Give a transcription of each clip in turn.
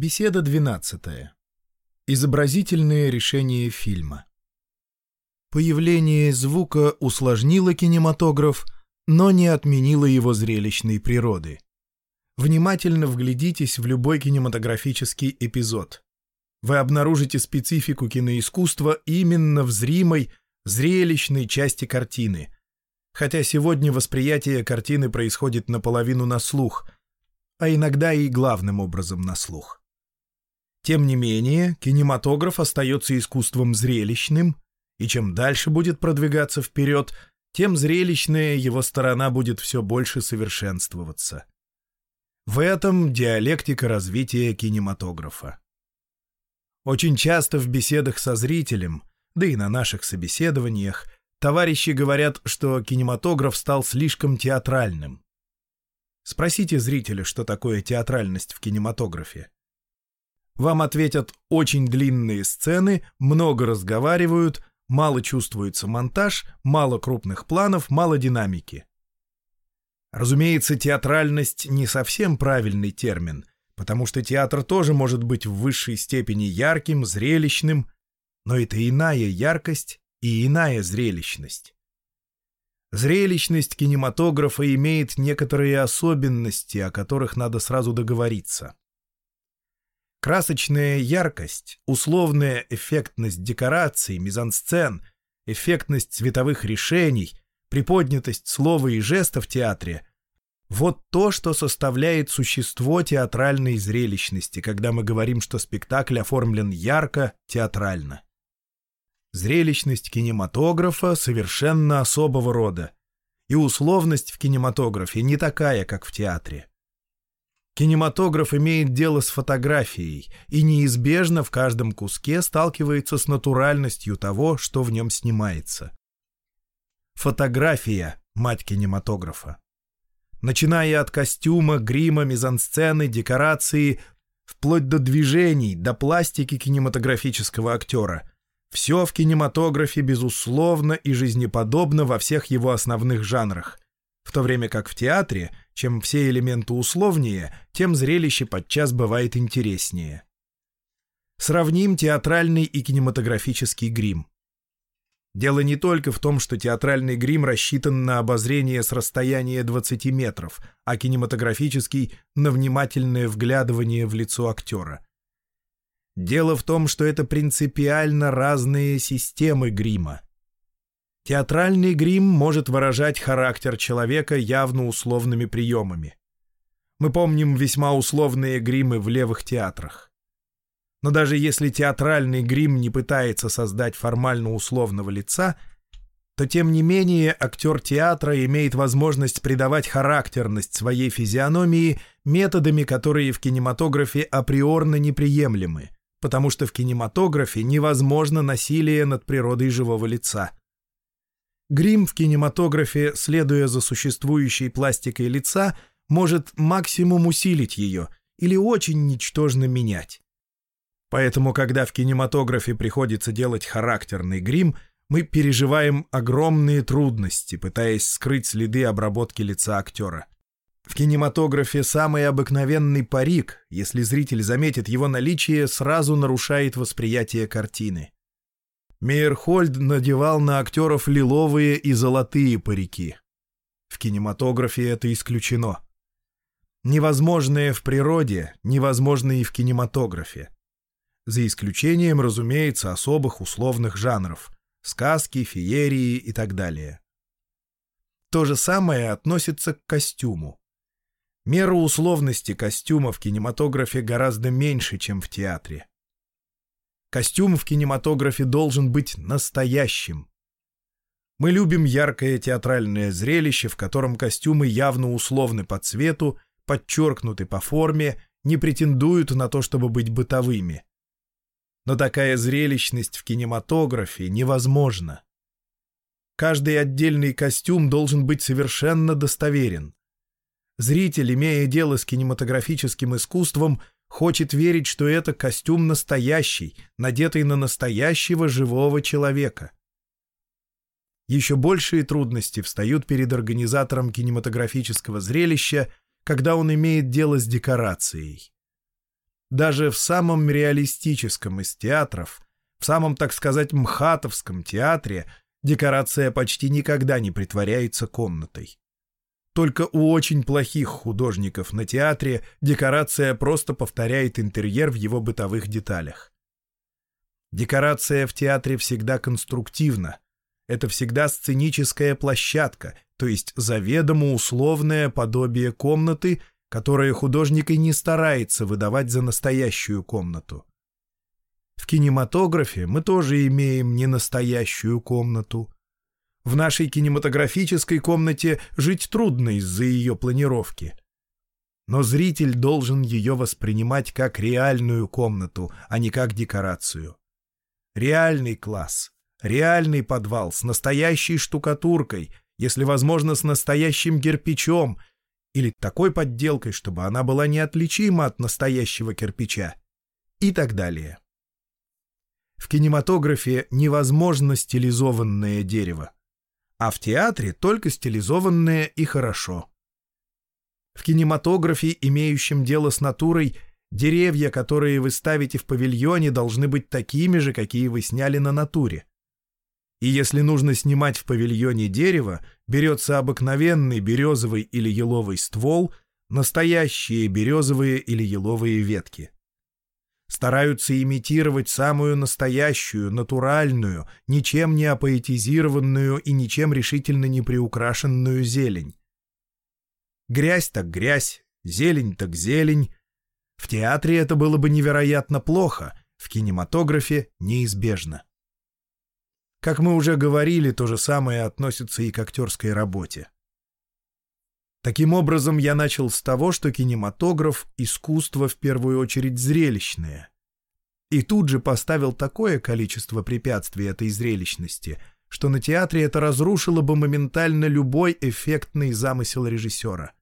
Беседа 12. Изобразительное решение фильма. Появление звука усложнило кинематограф, но не отменило его зрелищной природы. Внимательно вглядитесь в любой кинематографический эпизод. Вы обнаружите специфику киноискусства именно в зримой, зрелищной части картины. Хотя сегодня восприятие картины происходит наполовину на слух, а иногда и главным образом на слух. Тем не менее, кинематограф остается искусством зрелищным, и чем дальше будет продвигаться вперед, тем зрелищная его сторона будет все больше совершенствоваться. В этом диалектика развития кинематографа. Очень часто в беседах со зрителем, да и на наших собеседованиях, товарищи говорят, что кинематограф стал слишком театральным. Спросите зрителя, что такое театральность в кинематографе. Вам ответят очень длинные сцены, много разговаривают, мало чувствуется монтаж, мало крупных планов, мало динамики. Разумеется, театральность не совсем правильный термин, потому что театр тоже может быть в высшей степени ярким, зрелищным, но это иная яркость и иная зрелищность. Зрелищность кинематографа имеет некоторые особенности, о которых надо сразу договориться. Красочная яркость, условная эффектность декораций, мизансцен, эффектность цветовых решений, приподнятость слова и жеста в театре — вот то, что составляет существо театральной зрелищности, когда мы говорим, что спектакль оформлен ярко, театрально. Зрелищность кинематографа совершенно особого рода, и условность в кинематографе не такая, как в театре. Кинематограф имеет дело с фотографией и неизбежно в каждом куске сталкивается с натуральностью того, что в нем снимается. Фотография — мать кинематографа. Начиная от костюма, грима, мизансцены, декорации, вплоть до движений, до пластики кинематографического актера. Все в кинематографе, безусловно, и жизнеподобно во всех его основных жанрах — в то время как в театре, чем все элементы условнее, тем зрелище подчас бывает интереснее. Сравним театральный и кинематографический грим. Дело не только в том, что театральный грим рассчитан на обозрение с расстояния 20 метров, а кинематографический — на внимательное вглядывание в лицо актера. Дело в том, что это принципиально разные системы грима. Театральный грим может выражать характер человека явно условными приемами. Мы помним весьма условные гримы в левых театрах. Но даже если театральный грим не пытается создать формально условного лица, то тем не менее актер театра имеет возможность придавать характерность своей физиономии методами, которые в кинематографе априорно неприемлемы, потому что в кинематографе невозможно насилие над природой живого лица. Грим в кинематографе, следуя за существующей пластикой лица, может максимум усилить ее или очень ничтожно менять. Поэтому, когда в кинематографе приходится делать характерный грим, мы переживаем огромные трудности, пытаясь скрыть следы обработки лица актера. В кинематографе самый обыкновенный парик, если зритель заметит его наличие, сразу нарушает восприятие картины. Мейерхольд надевал на актеров лиловые и золотые парики. В кинематографе это исключено. Невозможное в природе, невозможно и в кинематографе. За исключением, разумеется, особых условных жанров — сказки, феерии и так далее. То же самое относится к костюму. Мера условности костюма в кинематографе гораздо меньше, чем в театре. Костюм в кинематографе должен быть настоящим. Мы любим яркое театральное зрелище, в котором костюмы явно условны по цвету, подчеркнуты по форме, не претендуют на то, чтобы быть бытовыми. Но такая зрелищность в кинематографе невозможна. Каждый отдельный костюм должен быть совершенно достоверен. Зритель, имея дело с кинематографическим искусством, Хочет верить, что это костюм настоящий, надетый на настоящего живого человека. Еще большие трудности встают перед организатором кинематографического зрелища, когда он имеет дело с декорацией. даже в самом реалистическом из театров, в самом, так сказать, мхатовском театре, декорация почти никогда не притворяется комнатой. Только у очень плохих художников на театре декорация просто повторяет интерьер в его бытовых деталях. Декорация в театре всегда конструктивна. Это всегда сценическая площадка, то есть заведомо условное подобие комнаты, которое художник и не старается выдавать за настоящую комнату. В кинематографе мы тоже имеем ненастоящую комнату. В нашей кинематографической комнате жить трудно из-за ее планировки. Но зритель должен ее воспринимать как реальную комнату, а не как декорацию. Реальный класс, реальный подвал с настоящей штукатуркой, если возможно, с настоящим кирпичом или такой подделкой, чтобы она была неотличима от настоящего кирпича и так далее. В кинематографе невозможно стилизованное дерево, а в театре только стилизованное и хорошо. В кинематографе, имеющем дело с натурой, деревья, которые вы ставите в павильоне, должны быть такими же, какие вы сняли на натуре. И если нужно снимать в павильоне дерево, берется обыкновенный березовый или еловый ствол, настоящие березовые или еловые ветки стараются имитировать самую настоящую, натуральную, ничем не апоэтизированную и ничем решительно не приукрашенную зелень. Грязь так грязь, зелень так зелень. В театре это было бы невероятно плохо, в кинематографе неизбежно. Как мы уже говорили, то же самое относится и к актерской работе. Таким образом, я начал с того, что кинематограф — искусство в первую очередь зрелищное. И тут же поставил такое количество препятствий этой зрелищности, что на театре это разрушило бы моментально любой эффектный замысел режиссера.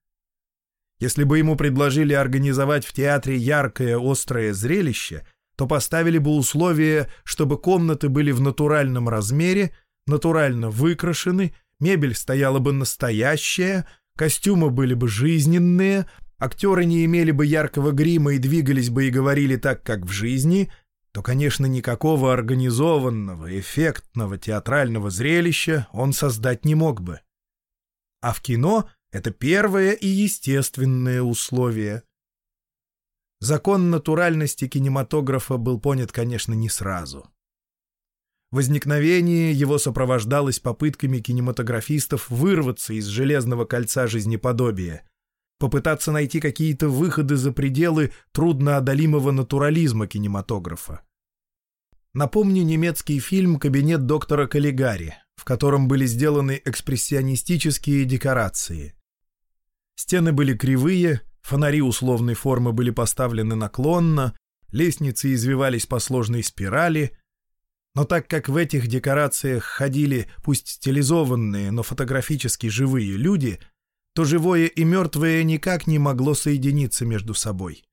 Если бы ему предложили организовать в театре яркое острое зрелище, то поставили бы условие, чтобы комнаты были в натуральном размере, натурально выкрашены, мебель стояла бы настоящая — Костюмы были бы жизненные, актеры не имели бы яркого грима и двигались бы и говорили так, как в жизни, то, конечно, никакого организованного, эффектного театрального зрелища он создать не мог бы. А в кино это первое и естественное условие. Закон натуральности кинематографа был понят, конечно, не сразу. Возникновение его сопровождалось попытками кинематографистов вырваться из железного кольца жизнеподобия, попытаться найти какие-то выходы за пределы трудноодолимого натурализма кинематографа. Напомню немецкий фильм «Кабинет доктора Каллигари», в котором были сделаны экспрессионистические декорации. Стены были кривые, фонари условной формы были поставлены наклонно, лестницы извивались по сложной спирали — но так как в этих декорациях ходили, пусть стилизованные, но фотографически живые люди, то живое и мертвое никак не могло соединиться между собой.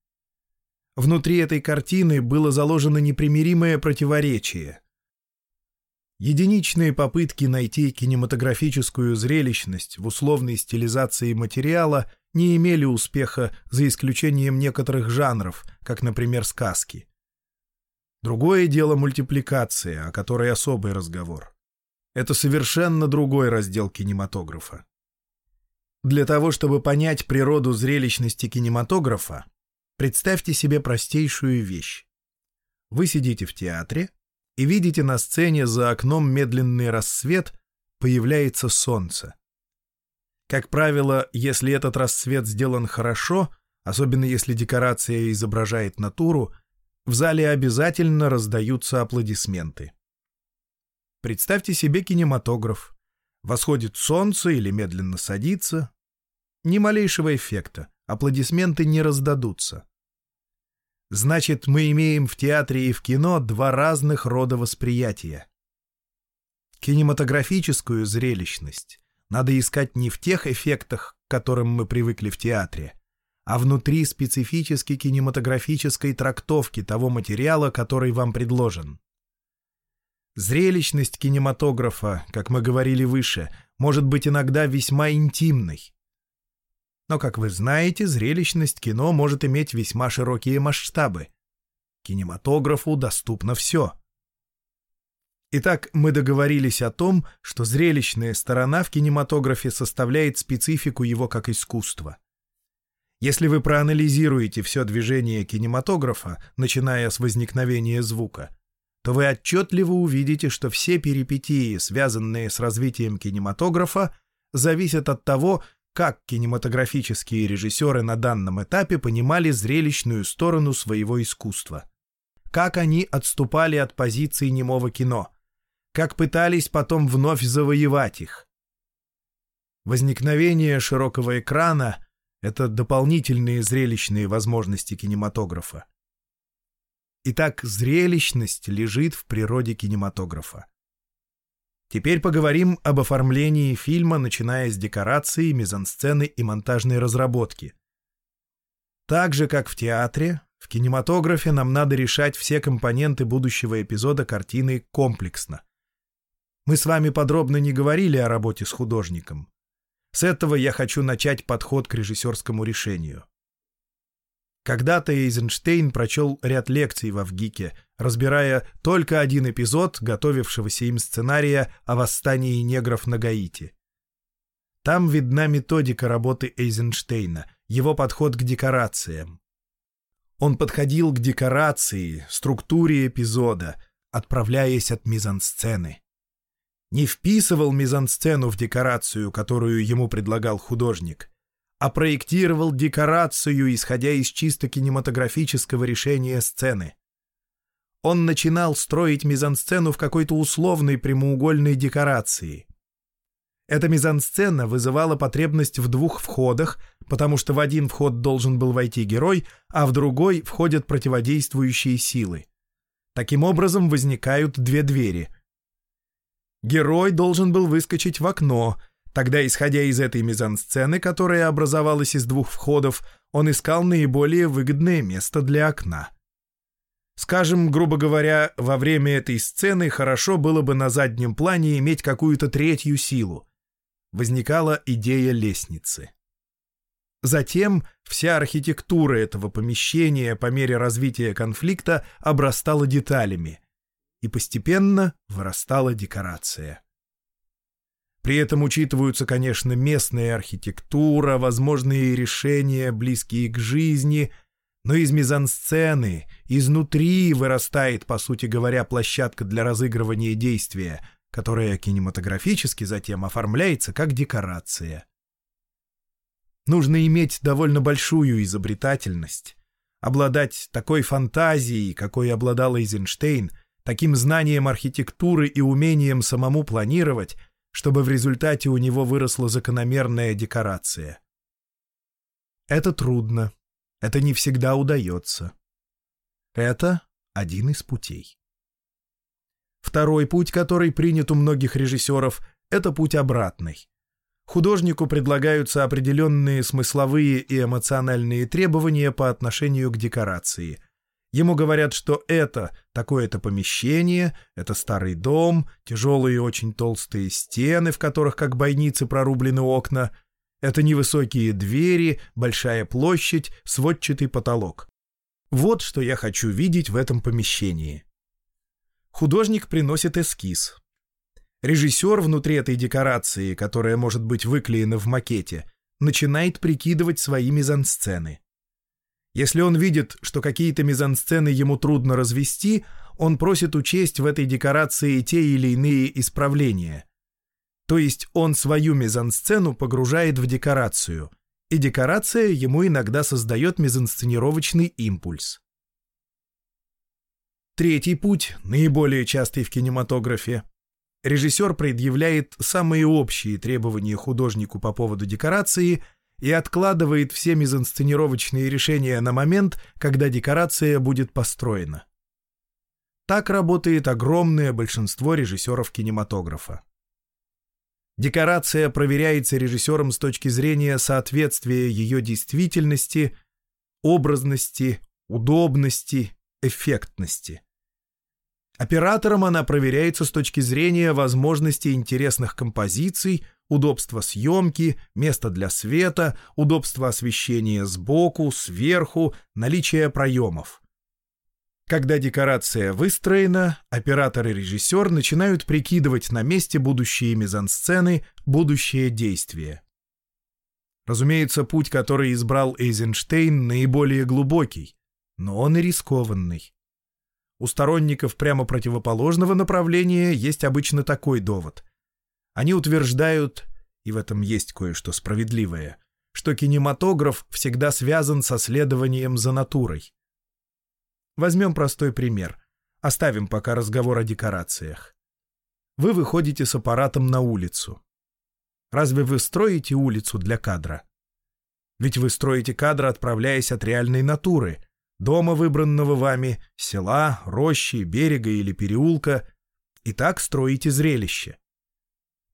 Внутри этой картины было заложено непримиримое противоречие. Единичные попытки найти кинематографическую зрелищность в условной стилизации материала не имели успеха за исключением некоторых жанров, как, например, сказки. Другое дело мультипликация, о которой особый разговор. Это совершенно другой раздел кинематографа. Для того, чтобы понять природу зрелищности кинематографа, представьте себе простейшую вещь. Вы сидите в театре и видите на сцене за окном медленный рассвет, появляется солнце. Как правило, если этот рассвет сделан хорошо, особенно если декорация изображает натуру, в зале обязательно раздаются аплодисменты. Представьте себе кинематограф. Восходит солнце или медленно садится. Ни малейшего эффекта. Аплодисменты не раздадутся. Значит, мы имеем в театре и в кино два разных рода восприятия. Кинематографическую зрелищность надо искать не в тех эффектах, к которым мы привыкли в театре, а внутри специфической кинематографической трактовки того материала, который вам предложен. Зрелищность кинематографа, как мы говорили выше, может быть иногда весьма интимной. Но, как вы знаете, зрелищность кино может иметь весьма широкие масштабы. Кинематографу доступно все. Итак, мы договорились о том, что зрелищная сторона в кинематографе составляет специфику его как искусства. Если вы проанализируете все движение кинематографа, начиная с возникновения звука, то вы отчетливо увидите, что все перипетии, связанные с развитием кинематографа, зависят от того, как кинематографические режиссеры на данном этапе понимали зрелищную сторону своего искусства. Как они отступали от позиции немого кино. Как пытались потом вновь завоевать их. Возникновение широкого экрана — это дополнительные зрелищные возможности кинематографа. Итак, зрелищность лежит в природе кинематографа. Теперь поговорим об оформлении фильма, начиная с декорации, мизансцены и монтажной разработки. Так же, как в театре, в кинематографе нам надо решать все компоненты будущего эпизода картины комплексно. Мы с вами подробно не говорили о работе с художником. С этого я хочу начать подход к режиссерскому решению. Когда-то Эйзенштейн прочел ряд лекций в Авгике, разбирая только один эпизод готовившегося им сценария о восстании негров на Гаити. Там видна методика работы Эйзенштейна, его подход к декорациям. Он подходил к декорации, структуре эпизода, отправляясь от мизансцены. Не вписывал мизансцену в декорацию, которую ему предлагал художник, а проектировал декорацию, исходя из чисто кинематографического решения сцены. Он начинал строить мизансцену в какой-то условной прямоугольной декорации. Эта мизансцена вызывала потребность в двух входах, потому что в один вход должен был войти герой, а в другой входят противодействующие силы. Таким образом возникают две двери. Герой должен был выскочить в окно — Тогда, исходя из этой мизансцены, которая образовалась из двух входов, он искал наиболее выгодное место для окна. Скажем, грубо говоря, во время этой сцены хорошо было бы на заднем плане иметь какую-то третью силу. Возникала идея лестницы. Затем вся архитектура этого помещения по мере развития конфликта обрастала деталями, и постепенно вырастала декорация. При этом учитываются, конечно, местная архитектура, возможные решения, близкие к жизни, но из мизансцены, изнутри вырастает, по сути говоря, площадка для разыгрывания действия, которая кинематографически затем оформляется как декорация. Нужно иметь довольно большую изобретательность, обладать такой фантазией, какой обладал Эйзенштейн, таким знанием архитектуры и умением самому планировать — чтобы в результате у него выросла закономерная декорация. Это трудно. Это не всегда удается. Это один из путей. Второй путь, который принят у многих режиссеров, это путь обратный. Художнику предлагаются определенные смысловые и эмоциональные требования по отношению к декорации — Ему говорят, что это такое-то помещение, это старый дом, тяжелые очень толстые стены, в которых как бойницы прорублены окна, это невысокие двери, большая площадь, сводчатый потолок. Вот что я хочу видеть в этом помещении. Художник приносит эскиз. Режиссер внутри этой декорации, которая может быть выклеена в макете, начинает прикидывать свои мизансцены. Если он видит, что какие-то мизансцены ему трудно развести, он просит учесть в этой декорации те или иные исправления. То есть он свою мизансцену погружает в декорацию, и декорация ему иногда создает мизансценировочный импульс. Третий путь, наиболее частый в кинематографе. Режиссер предъявляет самые общие требования художнику по поводу декорации – и откладывает все мизансценировочные решения на момент, когда декорация будет построена. Так работает огромное большинство режиссеров кинематографа. Декорация проверяется режиссером с точки зрения соответствия ее действительности, образности, удобности, эффектности. Оператором она проверяется с точки зрения возможности интересных композиций, удобство съемки, место для света, удобство освещения сбоку, сверху, наличие проемов. Когда декорация выстроена, оператор и режиссер начинают прикидывать на месте будущие мизансцены, будущее действие. Разумеется, путь, который избрал Эйзенштейн, наиболее глубокий, но он и рискованный. У сторонников прямо противоположного направления есть обычно такой довод. Они утверждают, и в этом есть кое-что справедливое, что кинематограф всегда связан со следованием за натурой. Возьмем простой пример. Оставим пока разговор о декорациях. Вы выходите с аппаратом на улицу. Разве вы строите улицу для кадра? Ведь вы строите кадр, отправляясь от реальной натуры, дома, выбранного вами, села, рощи, берега или переулка, и так строите зрелище.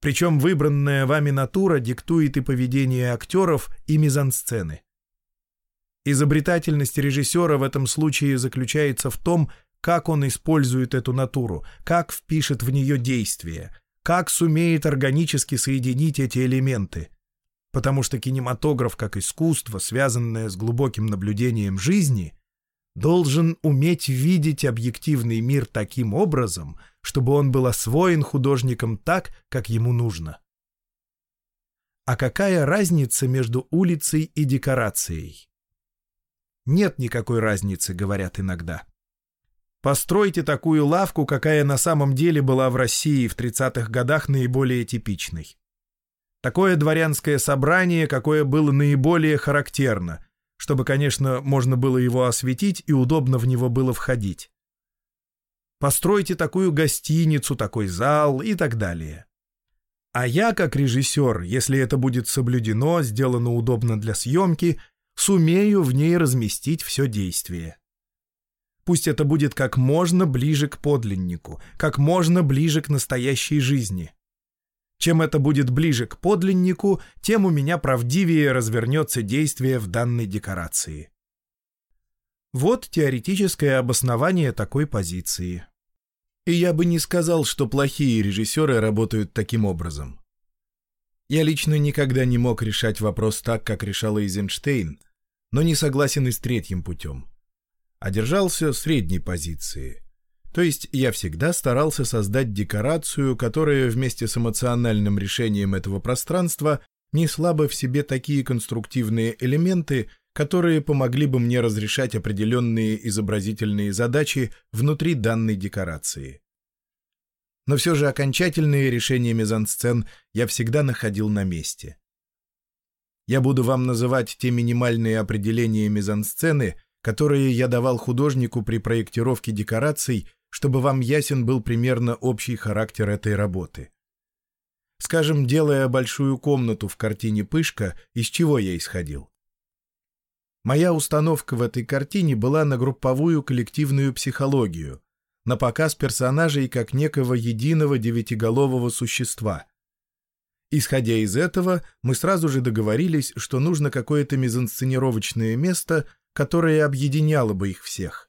Причем выбранная вами натура диктует и поведение актеров, и мизансцены. Изобретательность режиссера в этом случае заключается в том, как он использует эту натуру, как впишет в нее действие, как сумеет органически соединить эти элементы. Потому что кинематограф как искусство, связанное с глубоким наблюдением жизни, должен уметь видеть объективный мир таким образом, чтобы он был освоен художником так, как ему нужно. А какая разница между улицей и декорацией? Нет никакой разницы, говорят иногда. Постройте такую лавку, какая на самом деле была в России в 30-х годах наиболее типичной. Такое дворянское собрание, какое было наиболее характерно, чтобы, конечно, можно было его осветить и удобно в него было входить. Постройте такую гостиницу, такой зал и так далее. А я, как режиссер, если это будет соблюдено, сделано удобно для съемки, сумею в ней разместить все действие. Пусть это будет как можно ближе к подлиннику, как можно ближе к настоящей жизни. Чем это будет ближе к подлиннику, тем у меня правдивее развернется действие в данной декорации. Вот теоретическое обоснование такой позиции. И я бы не сказал, что плохие режиссеры работают таким образом. Я лично никогда не мог решать вопрос так, как решал Эйзенштейн, но не согласен и с третьим путем а держался средней позиции. То есть я всегда старался создать декорацию, которая вместе с эмоциональным решением этого пространства несла бы в себе такие конструктивные элементы, которые помогли бы мне разрешать определенные изобразительные задачи внутри данной декорации. Но все же окончательные решения мизансцен я всегда находил на месте. Я буду вам называть те минимальные определения мизансцены, которые я давал художнику при проектировке декораций, чтобы вам ясен был примерно общий характер этой работы. Скажем, делая большую комнату в картине «Пышка», из чего я исходил? Моя установка в этой картине была на групповую коллективную психологию, на показ персонажей как некого единого девятиголового существа. Исходя из этого, мы сразу же договорились, что нужно какое-то мизансценировочное место — которое объединяло бы их всех.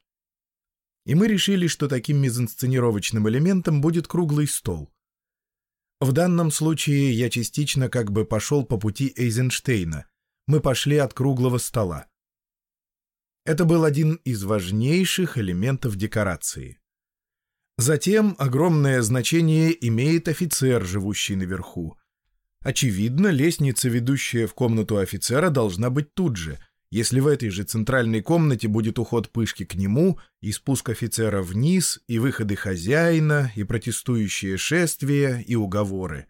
И мы решили, что таким мизансценировочным элементом будет круглый стол. В данном случае я частично как бы пошел по пути Эйзенштейна. Мы пошли от круглого стола. Это был один из важнейших элементов декорации. Затем огромное значение имеет офицер, живущий наверху. Очевидно, лестница, ведущая в комнату офицера, должна быть тут же — если в этой же центральной комнате будет уход пышки к нему, и спуск офицера вниз, и выходы хозяина, и протестующие шествия, и уговоры.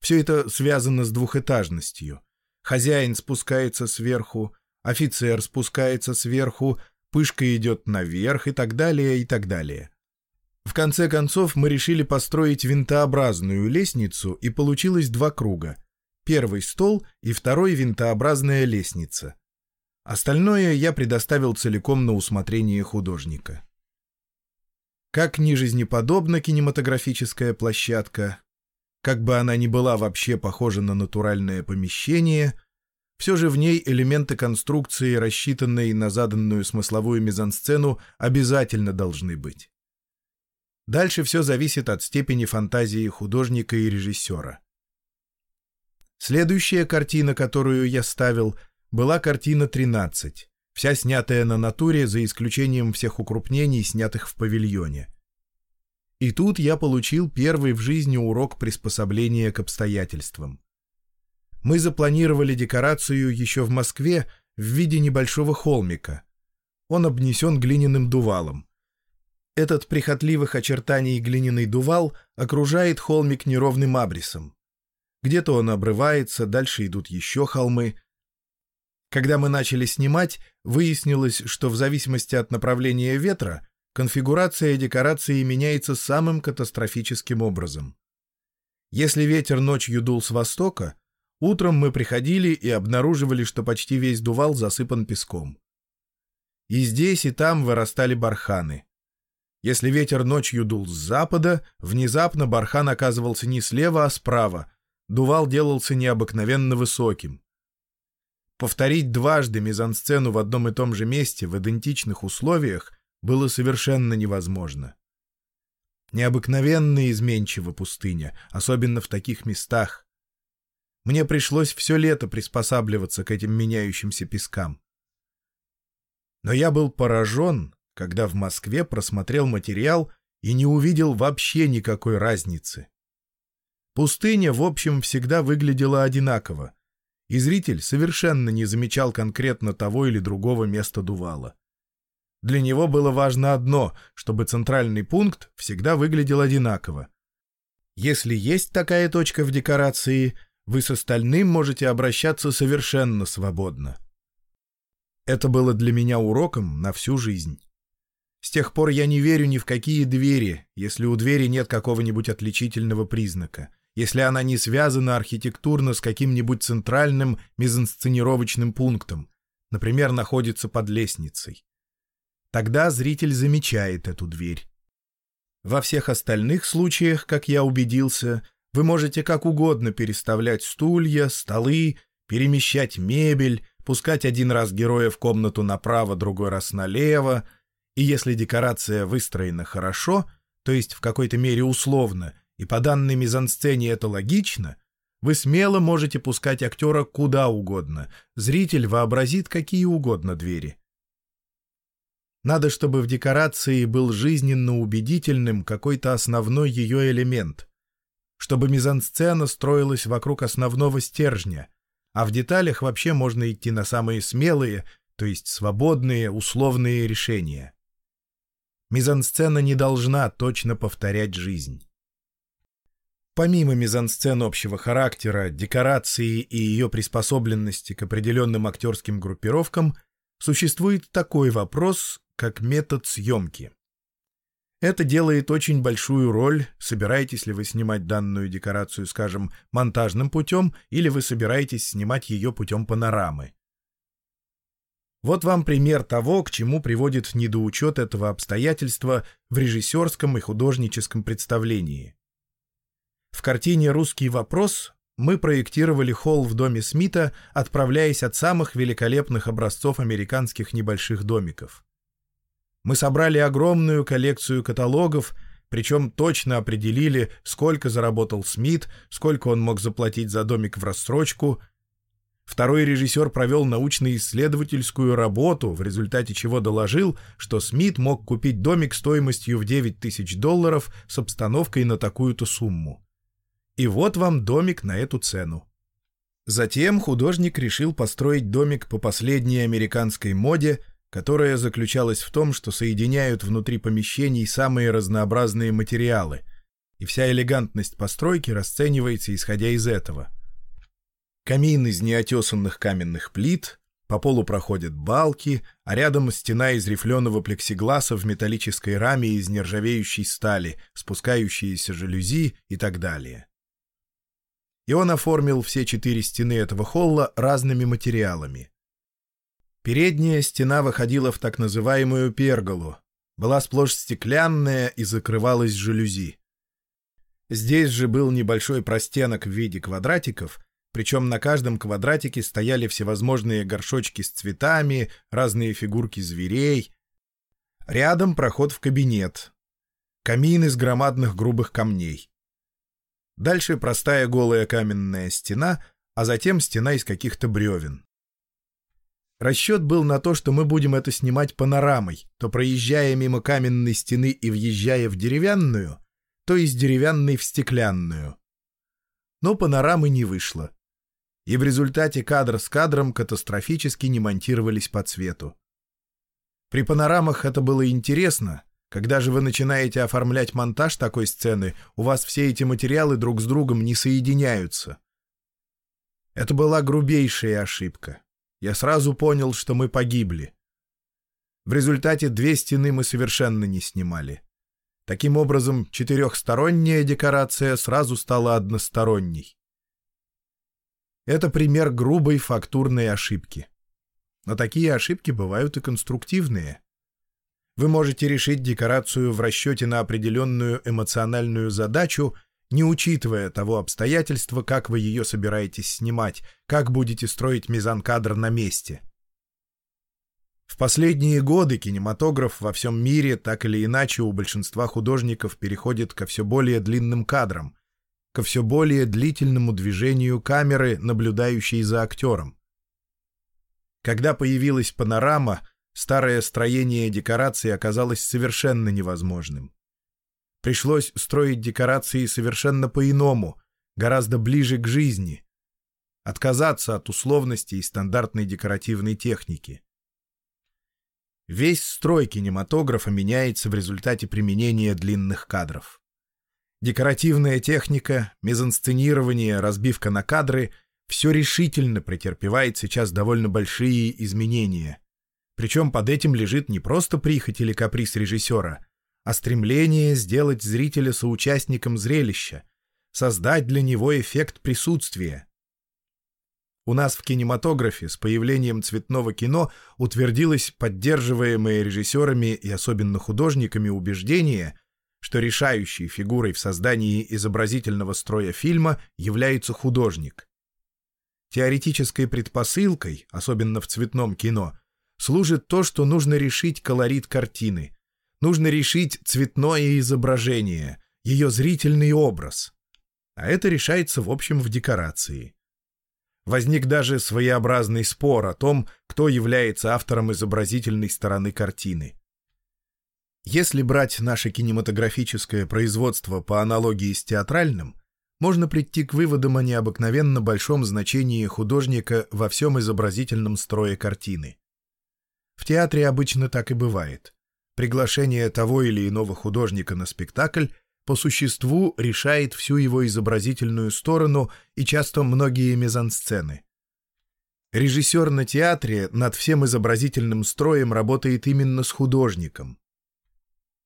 Все это связано с двухэтажностью. Хозяин спускается сверху, офицер спускается сверху, пышка идет наверх и так далее, и так далее. В конце концов мы решили построить винтообразную лестницу, и получилось два круга. Первый стол и второй винтообразная лестница. Остальное я предоставил целиком на усмотрение художника. Как ни жизнеподобна кинематографическая площадка, как бы она ни была вообще похожа на натуральное помещение, все же в ней элементы конструкции, рассчитанные на заданную смысловую мизансцену, обязательно должны быть. Дальше все зависит от степени фантазии художника и режиссера. Следующая картина, которую я ставил, была картина 13, вся снятая на натуре, за исключением всех укрупнений, снятых в павильоне. И тут я получил первый в жизни урок приспособления к обстоятельствам. Мы запланировали декорацию еще в Москве в виде небольшого холмика. Он обнесен глиняным дувалом. Этот прихотливых очертаний глиняный дувал окружает холмик неровным абрисом. Где-то он обрывается, дальше идут еще холмы. Когда мы начали снимать, выяснилось, что в зависимости от направления ветра конфигурация декорации меняется самым катастрофическим образом. Если ветер ночью дул с востока, утром мы приходили и обнаруживали, что почти весь дувал засыпан песком. И здесь, и там вырастали барханы. Если ветер ночью дул с запада, внезапно бархан оказывался не слева, а справа. Дувал делался необыкновенно высоким. Повторить дважды мизансцену в одном и том же месте в идентичных условиях было совершенно невозможно. Необыкновенно изменчива пустыня, особенно в таких местах. Мне пришлось все лето приспосабливаться к этим меняющимся пескам. Но я был поражен, когда в Москве просмотрел материал и не увидел вообще никакой разницы. Пустыня, в общем, всегда выглядела одинаково, и зритель совершенно не замечал конкретно того или другого места дувала. Для него было важно одно, чтобы центральный пункт всегда выглядел одинаково. Если есть такая точка в декорации, вы с остальным можете обращаться совершенно свободно. Это было для меня уроком на всю жизнь. С тех пор я не верю ни в какие двери, если у двери нет какого-нибудь отличительного признака, если она не связана архитектурно с каким-нибудь центральным мизансценировочным пунктом, например, находится под лестницей. Тогда зритель замечает эту дверь. Во всех остальных случаях, как я убедился, вы можете как угодно переставлять стулья, столы, перемещать мебель, пускать один раз героя в комнату направо, другой раз налево, и если декорация выстроена хорошо, то есть в какой-то мере условно, и по данной мизансцене это логично, вы смело можете пускать актера куда угодно, зритель вообразит какие угодно двери. Надо, чтобы в декорации был жизненно убедительным какой-то основной ее элемент. Чтобы мизансцена строилась вокруг основного стержня, а в деталях вообще можно идти на самые смелые, то есть свободные, условные решения. Мизансцена не должна точно повторять жизнь. Помимо мизансцен общего характера, декорации и ее приспособленности к определенным актерским группировкам, существует такой вопрос, как метод съемки. Это делает очень большую роль, собираетесь ли вы снимать данную декорацию, скажем, монтажным путем, или вы собираетесь снимать ее путем панорамы. Вот вам пример того, к чему приводит недоучет этого обстоятельства в режиссерском и художническом представлении. В картине «Русский вопрос» мы проектировали холл в доме Смита, отправляясь от самых великолепных образцов американских небольших домиков. Мы собрали огромную коллекцию каталогов, причем точно определили, сколько заработал Смит, сколько он мог заплатить за домик в рассрочку. Второй режиссер провел научно-исследовательскую работу, в результате чего доложил, что Смит мог купить домик стоимостью в 9 тысяч долларов с обстановкой на такую-то сумму. И вот вам домик на эту цену. Затем художник решил построить домик по последней американской моде — которая заключалась в том, что соединяют внутри помещений самые разнообразные материалы, и вся элегантность постройки расценивается исходя из этого. Камин из неотесанных каменных плит, по полу проходят балки, а рядом стена из рифленого плексигласа в металлической раме из нержавеющей стали, спускающиеся жалюзи и так далее. И он оформил все четыре стены этого холла разными материалами. Передняя стена выходила в так называемую перголу, была сплошь стеклянная и закрывалась жалюзи. Здесь же был небольшой простенок в виде квадратиков, причем на каждом квадратике стояли всевозможные горшочки с цветами, разные фигурки зверей. Рядом проход в кабинет. Камин из громадных грубых камней. Дальше простая голая каменная стена, а затем стена из каких-то бревен. Расчет был на то, что мы будем это снимать панорамой, то проезжая мимо каменной стены и въезжая в деревянную, то из деревянной в стеклянную. Но панорамы не вышло. И в результате кадр с кадром катастрофически не монтировались по цвету. При панорамах это было интересно. Когда же вы начинаете оформлять монтаж такой сцены, у вас все эти материалы друг с другом не соединяются. Это была грубейшая ошибка. Я сразу понял, что мы погибли. В результате две стены мы совершенно не снимали. Таким образом, четырехсторонняя декорация сразу стала односторонней. Это пример грубой фактурной ошибки. Но такие ошибки бывают и конструктивные. Вы можете решить декорацию в расчете на определенную эмоциональную задачу — не учитывая того обстоятельства, как вы ее собираетесь снимать, как будете строить мизанкадр на месте. В последние годы кинематограф во всем мире так или иначе у большинства художников переходит ко все более длинным кадрам, ко все более длительному движению камеры, наблюдающей за актером. Когда появилась панорама, старое строение декорации оказалось совершенно невозможным. Пришлось строить декорации совершенно по-иному, гораздо ближе к жизни. Отказаться от условностей и стандартной декоративной техники. Весь строй кинематографа меняется в результате применения длинных кадров. Декоративная техника, мизансценирование, разбивка на кадры — все решительно претерпевает сейчас довольно большие изменения. Причем под этим лежит не просто прихоть или каприз режиссера, а стремление сделать зрителя соучастником зрелища, создать для него эффект присутствия. У нас в кинематографе с появлением цветного кино утвердилось поддерживаемое режиссерами и особенно художниками убеждение, что решающей фигурой в создании изобразительного строя фильма является художник. Теоретической предпосылкой, особенно в цветном кино, служит то, что нужно решить колорит картины, нужно решить цветное изображение, ее зрительный образ. А это решается, в общем, в декорации. Возник даже своеобразный спор о том, кто является автором изобразительной стороны картины. Если брать наше кинематографическое производство по аналогии с театральным, можно прийти к выводам о необыкновенно большом значении художника во всем изобразительном строе картины. В театре обычно так и бывает приглашение того или иного художника на спектакль по существу решает всю его изобразительную сторону и часто многие мизансцены. Режиссер на театре над всем изобразительным строем работает именно с художником.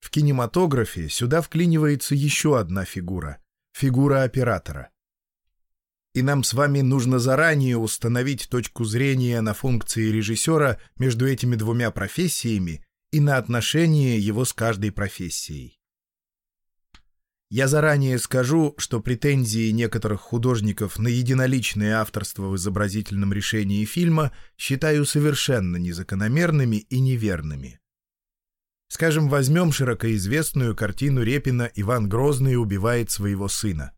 В кинематографе сюда вклинивается еще одна фигура — фигура оператора. И нам с вами нужно заранее установить точку зрения на функции режиссера между этими двумя профессиями и на отношение его с каждой профессией. Я заранее скажу, что претензии некоторых художников на единоличное авторство в изобразительном решении фильма считаю совершенно незакономерными и неверными. Скажем, возьмем широкоизвестную картину Репина «Иван Грозный убивает своего сына».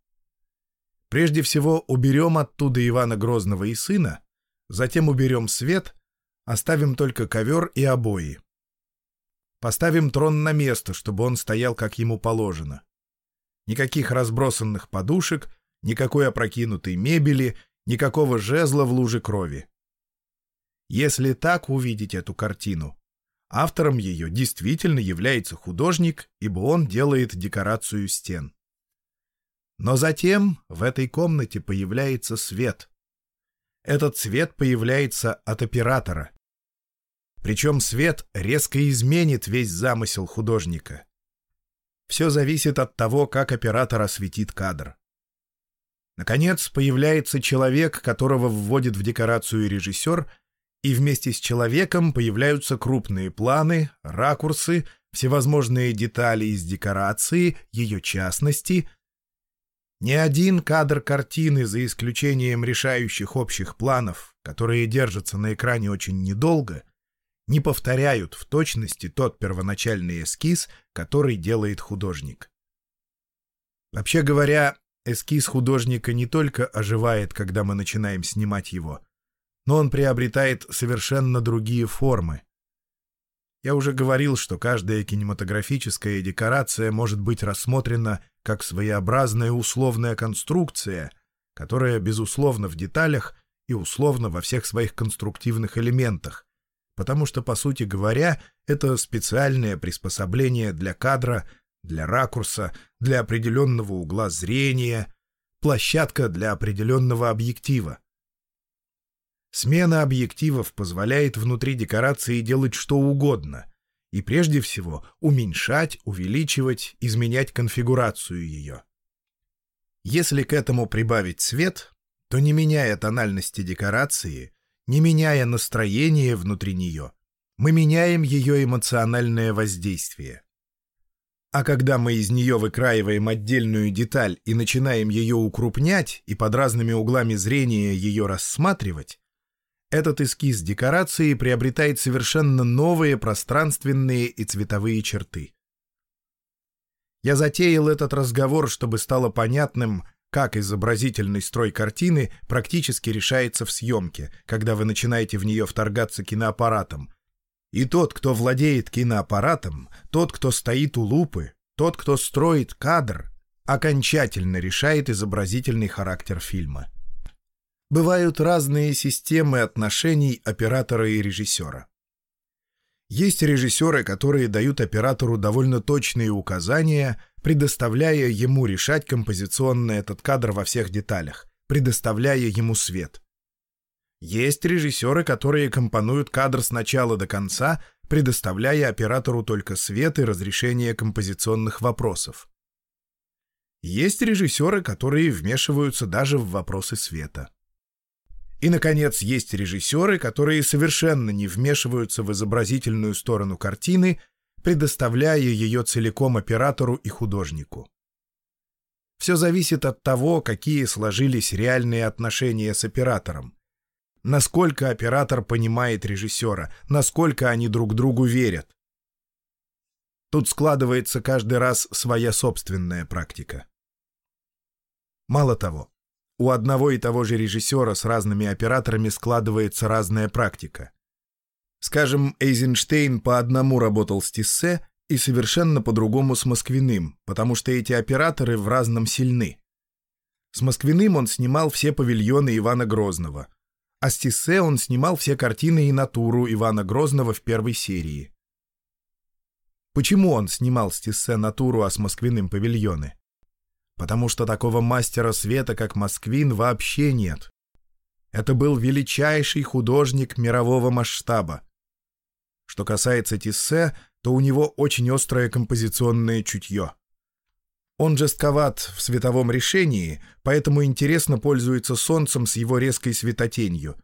Прежде всего уберем оттуда Ивана Грозного и сына, затем уберем свет, оставим только ковер и обои. Поставим трон на место, чтобы он стоял, как ему положено. Никаких разбросанных подушек, никакой опрокинутой мебели, никакого жезла в луже крови. Если так увидеть эту картину, автором ее действительно является художник, ибо он делает декорацию стен. Но затем в этой комнате появляется свет. Этот свет появляется от оператора. Причем свет резко изменит весь замысел художника. Все зависит от того, как оператор осветит кадр. Наконец, появляется человек, которого вводит в декорацию режиссер, и вместе с человеком появляются крупные планы, ракурсы, всевозможные детали из декорации, ее частности. Ни один кадр картины, за исключением решающих общих планов, которые держатся на экране очень недолго — не повторяют в точности тот первоначальный эскиз, который делает художник. Вообще говоря, эскиз художника не только оживает, когда мы начинаем снимать его, но он приобретает совершенно другие формы. Я уже говорил, что каждая кинематографическая декорация может быть рассмотрена как своеобразная условная конструкция, которая, безусловно, в деталях и условно во всех своих конструктивных элементах, потому что, по сути говоря, это специальное приспособление для кадра, для ракурса, для определенного угла зрения, площадка для определенного объектива. Смена объективов позволяет внутри декорации делать что угодно, и прежде всего уменьшать, увеличивать, изменять конфигурацию ее. Если к этому прибавить свет, то не меняя тональности декорации, не меняя настроение внутри нее, мы меняем ее эмоциональное воздействие. А когда мы из нее выкраиваем отдельную деталь и начинаем ее укрупнять и под разными углами зрения ее рассматривать, этот эскиз декорации приобретает совершенно новые пространственные и цветовые черты. Я затеял этот разговор, чтобы стало понятным, как изобразительный строй картины практически решается в съемке, когда вы начинаете в нее вторгаться киноаппаратом. И тот, кто владеет киноаппаратом, тот, кто стоит у лупы, тот, кто строит кадр, окончательно решает изобразительный характер фильма бывают разные системы отношений оператора и режиссера. Есть режиссеры, которые дают оператору довольно точные указания, предоставляя ему решать композиционно этот кадр во всех деталях, предоставляя ему свет. Есть режиссеры, которые компонуют кадр с начала до конца, предоставляя оператору только свет и разрешение композиционных вопросов. Есть режиссеры, которые вмешиваются даже в вопросы света. И, наконец, есть режиссеры, которые совершенно не вмешиваются в изобразительную сторону картины, предоставляя ее целиком оператору и художнику. Все зависит от того, какие сложились реальные отношения с оператором. Насколько оператор понимает режиссера, насколько они друг другу верят. Тут складывается каждый раз своя собственная практика. Мало того, у одного и того же режиссера с разными операторами складывается разная практика. Скажем, Эйзенштейн по одному работал с Тиссе и совершенно по-другому с Москвиным, потому что эти операторы в разном сильны. С Москвиным он снимал все павильоны Ивана Грозного, а с Тиссе он снимал все картины и натуру Ивана Грозного в первой серии. Почему он снимал с Тиссе натуру, а с Москвиным павильоны? Потому что такого мастера света, как Москвин, вообще нет. Это был величайший художник мирового масштаба. Что касается Тиссе, то у него очень острое композиционное чутье. Он жестковат в световом решении, поэтому интересно пользуется солнцем с его резкой светотенью.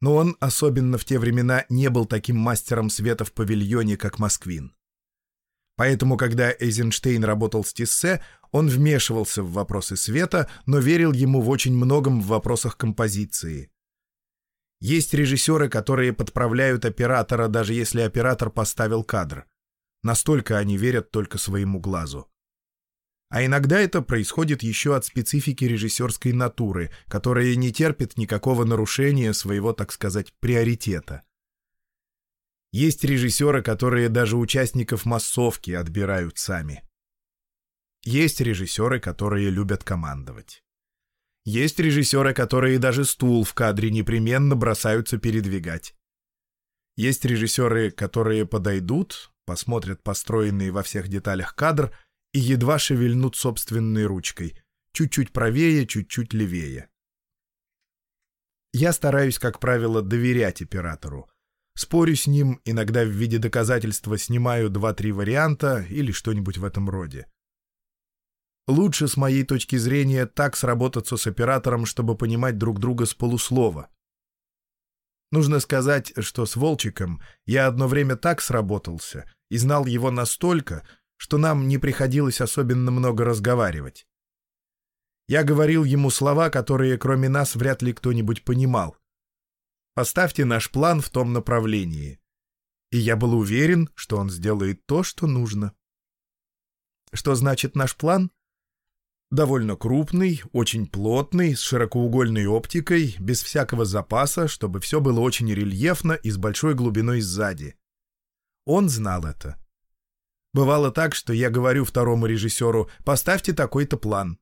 Но он, особенно в те времена, не был таким мастером света в павильоне, как Москвин. Поэтому, когда Эйзенштейн работал с Тиссе, он вмешивался в вопросы света, но верил ему в очень многом в вопросах композиции. Есть режиссеры, которые подправляют оператора, даже если оператор поставил кадр. Настолько они верят только своему глазу. А иногда это происходит еще от специфики режиссерской натуры, которая не терпит никакого нарушения своего, так сказать, приоритета. Есть режиссеры, которые даже участников массовки отбирают сами. Есть режиссеры, которые любят командовать. Есть режиссеры, которые даже стул в кадре непременно бросаются передвигать. Есть режиссеры, которые подойдут, посмотрят построенный во всех деталях кадр и едва шевельнут собственной ручкой, чуть-чуть правее, чуть-чуть левее. Я стараюсь, как правило, доверять оператору. Спорю с ним, иногда в виде доказательства снимаю два-три варианта или что-нибудь в этом роде. Лучше, с моей точки зрения, так сработаться с оператором, чтобы понимать друг друга с полуслова. Нужно сказать, что с Волчиком я одно время так сработался и знал его настолько, что нам не приходилось особенно много разговаривать. Я говорил ему слова, которые кроме нас вряд ли кто-нибудь понимал. «Поставьте наш план в том направлении». И я был уверен, что он сделает то, что нужно. Что значит наш план? Довольно крупный, очень плотный, с широкоугольной оптикой, без всякого запаса, чтобы все было очень рельефно и с большой глубиной сзади. Он знал это. Бывало так, что я говорю второму режиссеру «поставьте такой-то план».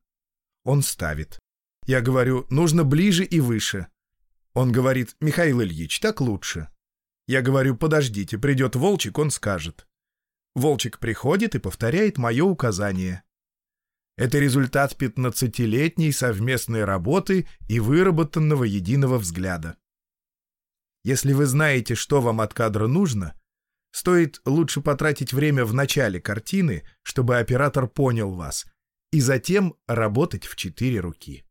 Он ставит. Я говорю «нужно ближе и выше». Он говорит «Михаил Ильич, так лучше». Я говорю «подождите, придет Волчик, он скажет». Волчик приходит и повторяет мое указание. Это результат пятнадцатилетней совместной работы и выработанного единого взгляда. Если вы знаете, что вам от кадра нужно, стоит лучше потратить время в начале картины, чтобы оператор понял вас, и затем работать в четыре руки.